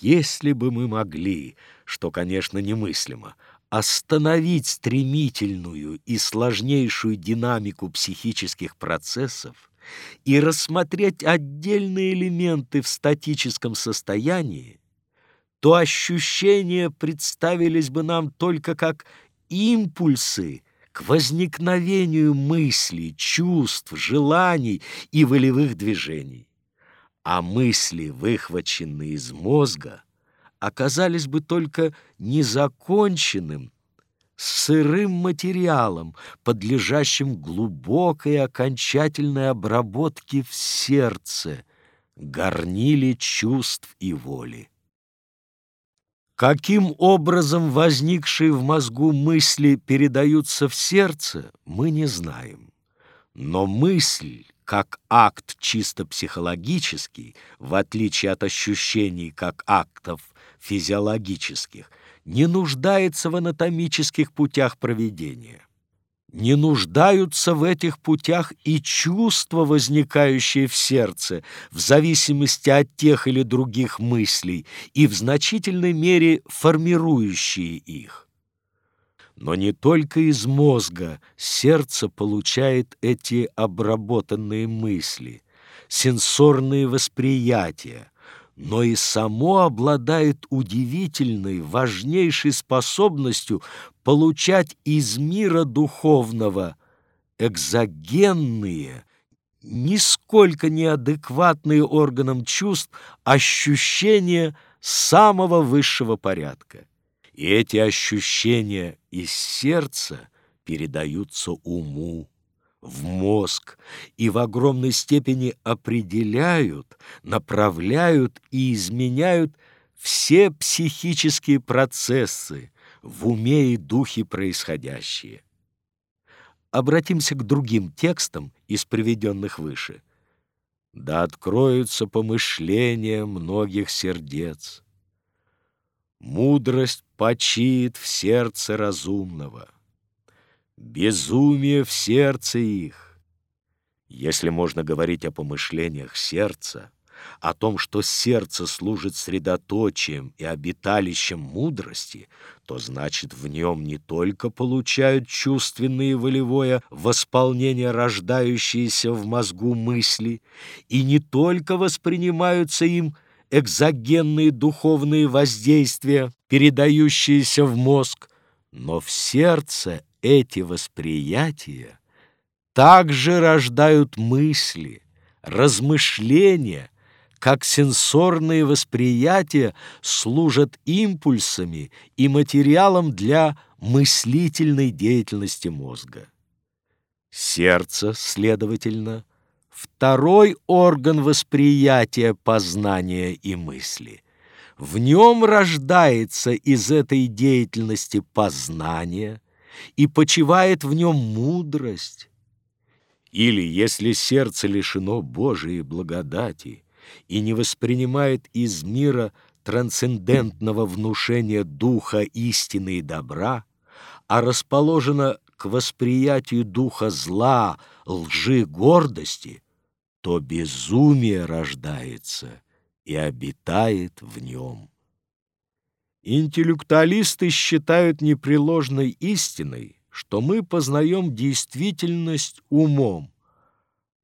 Если бы мы могли, что, конечно, немыслимо, остановить стремительную и сложнейшую динамику психических процессов и рассмотреть отдельные элементы в статическом состоянии, то ощущения представились бы нам только как импульсы к возникновению мыслей, чувств, желаний и волевых движений. А мысли, выхваченные из мозга, оказались бы только незаконченным, сырым материалом, подлежащим глубокой окончательной обработке в сердце, горнили чувств и воли. Каким образом возникшие в мозгу мысли передаются в сердце, мы не знаем. Но мысль, как акт чисто психологический, в отличие от ощущений как актов физиологических, не нуждается в анатомических путях проведения не нуждаются в этих путях и чувства, возникающие в сердце, в зависимости от тех или других мыслей и в значительной мере формирующие их. Но не только из мозга сердце получает эти обработанные мысли, сенсорные восприятия, но и само обладает удивительной, важнейшей способностью получать из мира духовного экзогенные, нисколько неадекватные органам чувств ощущения самого высшего порядка. И эти ощущения из сердца передаются уму в мозг и в огромной степени определяют, направляют и изменяют все психические процессы в уме и духе происходящие. Обратимся к другим текстам из приведенных выше. «Да откроются помышления многих сердец. Мудрость почиет в сердце разумного» безумие в сердце их. Если можно говорить о помышлениях сердца, о том, что сердце служит средоточием и обиталищем мудрости, то значит в нем не только получают чувственное и волевое восполнение рождающиеся в мозгу мысли, и не только воспринимаются им экзогенные духовные воздействия, передающиеся в мозг, но в сердце эти восприятия также рождают мысли, размышления, как сенсорные восприятия служат импульсами и материалом для мыслительной деятельности мозга. Сердце, следовательно, второй орган восприятия, познания и мысли. В нем рождается из этой деятельности познание, и почивает в нем мудрость. Или, если сердце лишено Божией благодати и не воспринимает из мира трансцендентного внушения духа истины и добра, а расположено к восприятию духа зла, лжи, гордости, то безумие рождается и обитает в нем. Интеллектуалисты считают непреложной истиной, что мы познаем действительность умом,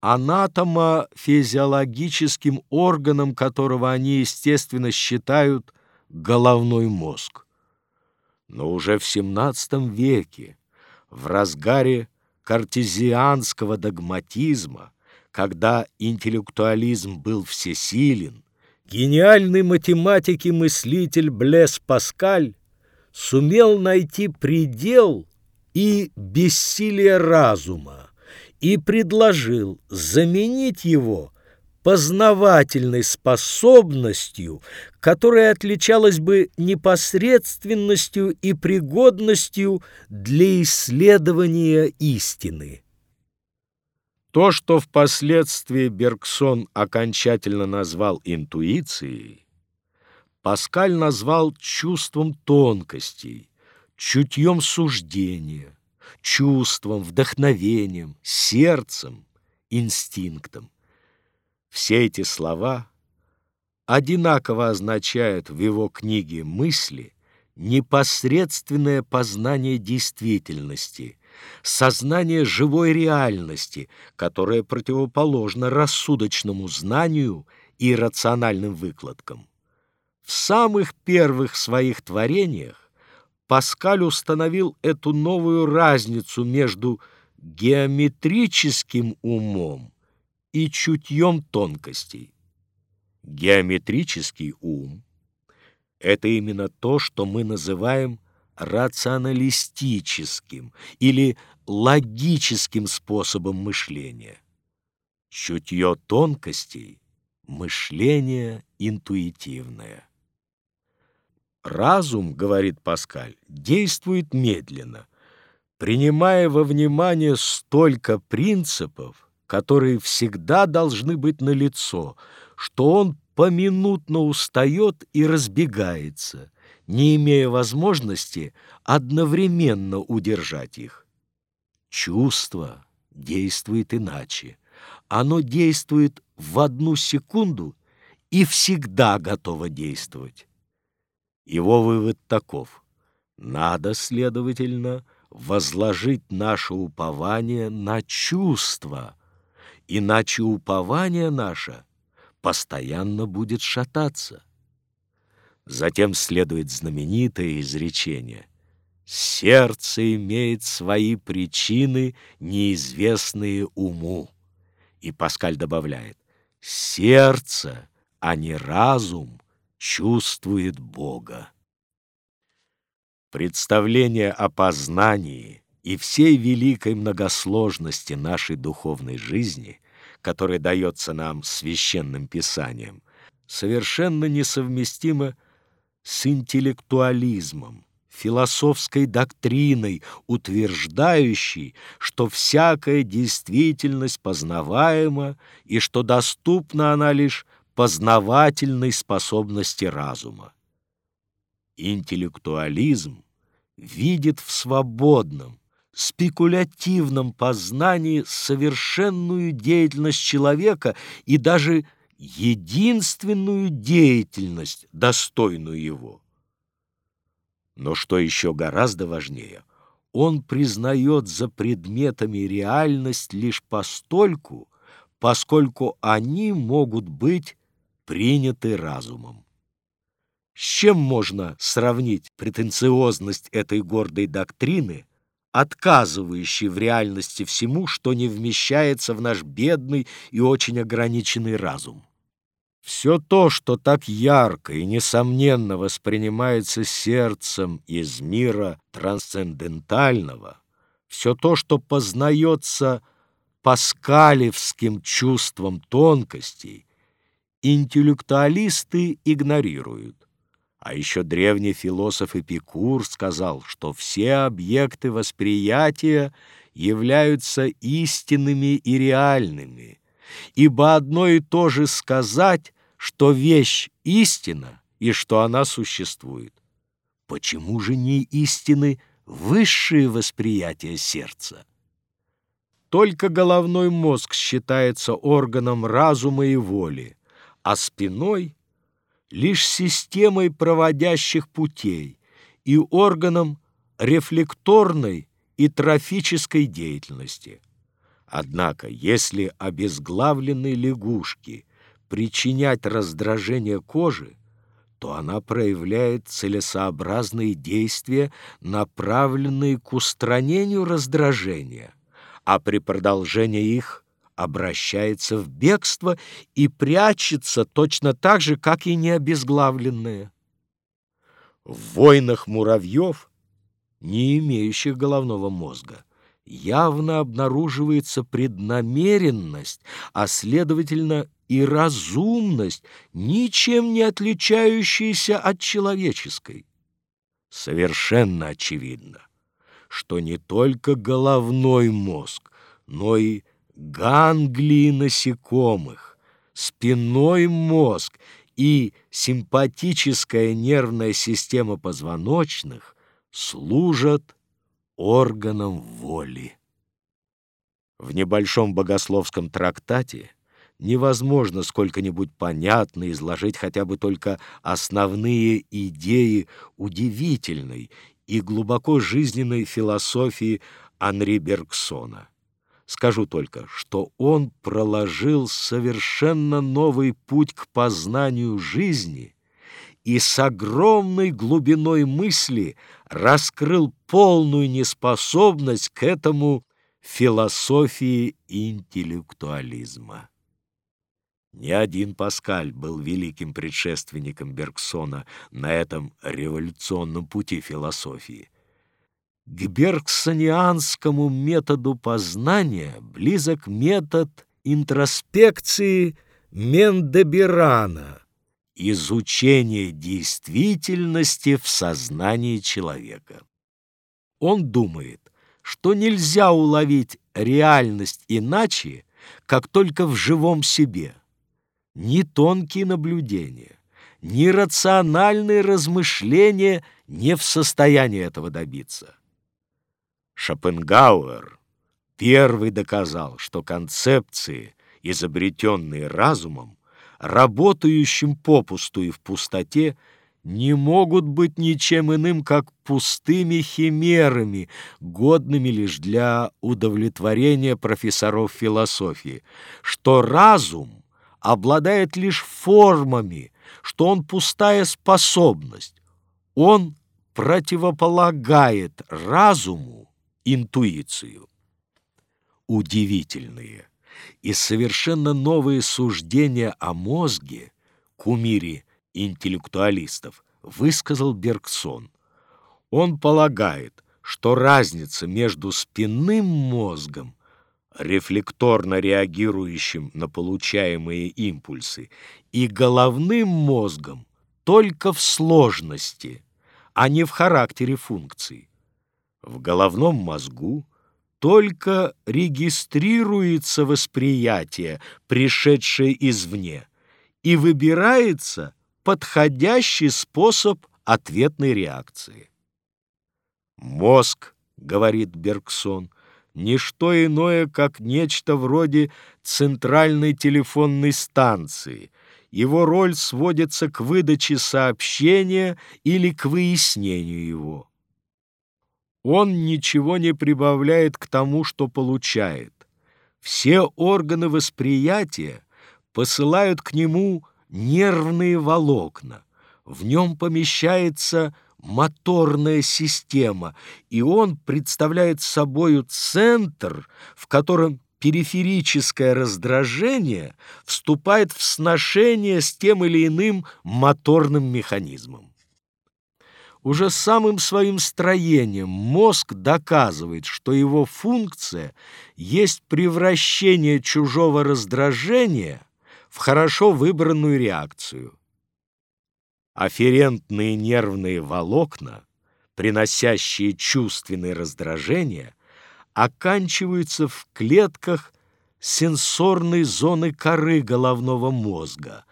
анатомо-физиологическим органом которого они, естественно, считают головной мозг. Но уже в XVII веке, в разгаре картезианского догматизма, когда интеллектуализм был всесилен, Гениальный математик и мыслитель Блес Паскаль сумел найти предел и бессилие разума и предложил заменить его познавательной способностью, которая отличалась бы непосредственностью и пригодностью для исследования истины. То, что впоследствии Бергсон окончательно назвал интуицией, Паскаль назвал чувством тонкостей, чутьем суждения, чувством, вдохновением, сердцем, инстинктом. Все эти слова одинаково означают в его книге «Мысли» непосредственное познание действительности, сознание живой реальности, которое противоположно рассудочному знанию и рациональным выкладкам. В самых первых своих творениях Паскаль установил эту новую разницу между геометрическим умом и чутьем тонкостей. Геометрический ум — это именно то, что мы называем рационалистическим или логическим способом мышления. Чутье тонкостей — мышление интуитивное. Разум, говорит Паскаль, действует медленно, принимая во внимание столько принципов, которые всегда должны быть налицо, что он поминутно устает и разбегается, не имея возможности одновременно удержать их. Чувство действует иначе. Оно действует в одну секунду и всегда готово действовать. Его вывод таков. Надо, следовательно, возложить наше упование на чувства, иначе упование наше постоянно будет шататься. Затем следует знаменитое изречение «Сердце имеет свои причины, неизвестные уму». И Паскаль добавляет «Сердце, а не разум, чувствует Бога. Представление о познании и всей великой многосложности нашей духовной жизни, которая дается нам священным писанием, совершенно несовместимо с интеллектуализмом, философской доктриной, утверждающей, что всякая действительность познаваема и что доступна она лишь познавательной способности разума. Интеллектуализм видит в свободном, спекулятивном познании совершенную деятельность человека и даже единственную деятельность, достойную его. Но что еще гораздо важнее, он признает за предметами реальность лишь постольку, поскольку они могут быть приняты разумом. С чем можно сравнить претенциозность этой гордой доктрины, отказывающей в реальности всему, что не вмещается в наш бедный и очень ограниченный разум? Все то, что так ярко и несомненно воспринимается сердцем из мира трансцендентального, все то, что познается паскалевским чувством тонкостей, интеллектуалисты игнорируют. А еще древний философ Эпикур сказал, что все объекты восприятия являются истинными и реальными, ибо одно и то же сказать, что вещь истина и что она существует. Почему же не истины высшие восприятия сердца? Только головной мозг считается органом разума и воли, а спиной — лишь системой проводящих путей и органом рефлекторной и трофической деятельности. Однако, если обезглавленной лягушке причинять раздражение кожи, то она проявляет целесообразные действия, направленные к устранению раздражения, а при продолжении их обращается в бегство и прячется точно так же, как и необезглавленное. В войнах муравьев, не имеющих головного мозга, явно обнаруживается преднамеренность, а, следовательно, и разумность, ничем не отличающаяся от человеческой. Совершенно очевидно, что не только головной мозг, но и ганглии насекомых, спинной мозг и симпатическая нервная система позвоночных служат органам воли. В небольшом богословском трактате невозможно сколько-нибудь понятно изложить хотя бы только основные идеи удивительной и глубоко жизненной философии Анри Бергсона. Скажу только, что он проложил совершенно новый путь к познанию жизни и с огромной глубиной мысли раскрыл полную неспособность к этому философии интеллектуализма. Ни один Паскаль был великим предшественником Бергсона на этом революционном пути философии. К бергсонианскому методу познания близок метод интроспекции Мендебирана, изучение действительности в сознании человека. Он думает, что нельзя уловить реальность иначе, как только в живом себе – ни тонкие наблюдения, ни рациональные размышления не в состоянии этого добиться. Шопенгауэр первый доказал, что концепции, изобретенные разумом, работающим попусту и в пустоте, не могут быть ничем иным, как пустыми химерами, годными лишь для удовлетворения профессоров философии, что разум обладает лишь формами, что он пустая способность. Он противополагает разуму интуицию. Удивительные и совершенно новые суждения о мозге, кумире интеллектуалистов, высказал Бергсон. Он полагает, что разница между спинным мозгом рефлекторно реагирующим на получаемые импульсы, и головным мозгом только в сложности, а не в характере функций. В головном мозгу только регистрируется восприятие, пришедшее извне, и выбирается подходящий способ ответной реакции. «Мозг, — говорит Бергсон, — не что иное, как нечто вроде центральной телефонной станции. Его роль сводится к выдаче сообщения или к выяснению его. Он ничего не прибавляет к тому, что получает. Все органы восприятия посылают к нему нервные волокна. В нем помещается моторная система, и он представляет собою центр, в котором периферическое раздражение вступает в сношение с тем или иным моторным механизмом. Уже самым своим строением мозг доказывает, что его функция есть превращение чужого раздражения в хорошо выбранную реакцию – Афферентные нервные волокна, приносящие чувственные раздражения, оканчиваются в клетках сенсорной зоны коры головного мозга,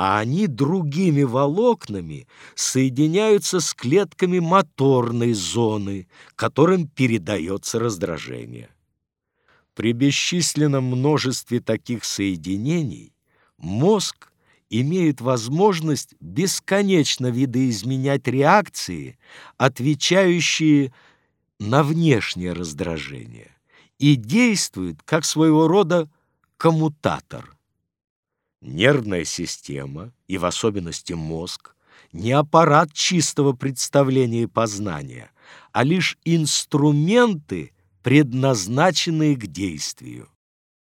а они другими волокнами соединяются с клетками моторной зоны, которым передается раздражение. При бесчисленном множестве таких соединений мозг имеют возможность бесконечно видоизменять реакции, отвечающие на внешнее раздражение, и действуют как своего рода коммутатор. Нервная система, и в особенности мозг, не аппарат чистого представления и познания, а лишь инструменты, предназначенные к действию.